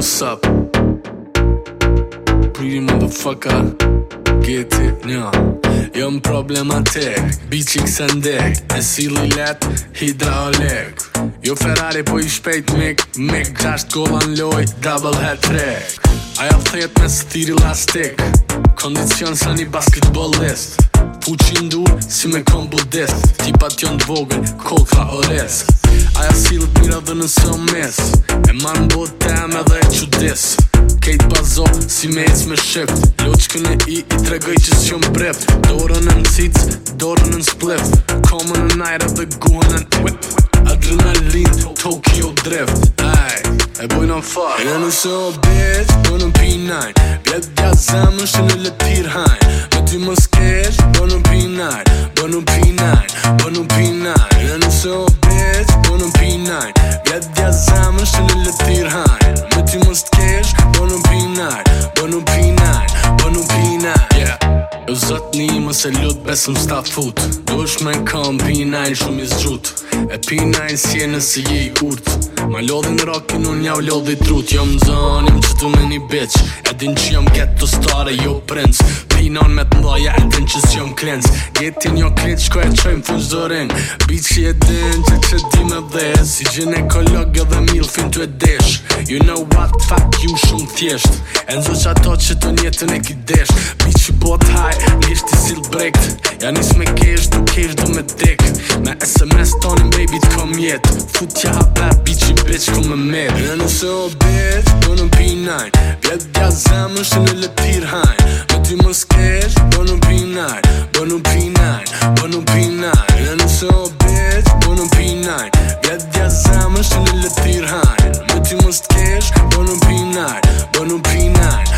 What's up? Pretty motherfucker Get it now Jëm problematik Bicik sendik E si li let Hidraulik Jo Ferrari po i shpejt mik Mik gjasht kolan loj Double hat trick Aja thejet me stir elastik Kondicion sa një basketbolist Puqin dur si me kom budist Tipat jën të vogën Kokra o Aja si edhe nëse o mes E ma në botë të eme edhe e qudes Kejt bazo si me ecë me shëpt Loqkën e i i tregoj që së qëmë brept Dorën e në cicë, dorën e në splept Komën e në dhe guën e në Adrenalin, Tokyo drift Ej, e bojnë në farë E në në së obet, bojnë në pinajnë Bjetë dja zemën, është në lëpirë, ha se lut besëm sta fut Dush me kam p9 shum i zgjut E p9 si e nësi je i urt Ma lodhin rockin unë jau lodhi trut Jo më zonim që tu me një bitch E din që jom ghetto star stare, jo prinz p me të mdoja e din që si jom krenz Getin jo krit shko e qojmë fush do Bitch i e din që që di me dhe Si gjin e kolog dhe mil fin të edesh You know what fuck you shumë thjesht Enzo që ato që të njetën e ki desh Bitch i bot high, lisht i sil brekt Ja nis me kesh, du kesh du me dek Me SMS tonin baby t'kom jet Futja haper, bitch i bitch kom me med Ja nëse o bitch, do po në P9 Vjet dja zemën shë në lepir hajn Me ty më skesh, do në P9 Do në P9, do o bitch, do po në P9 Vjet dja zemën shë në lepir hajn Me ty më skesh, do në P9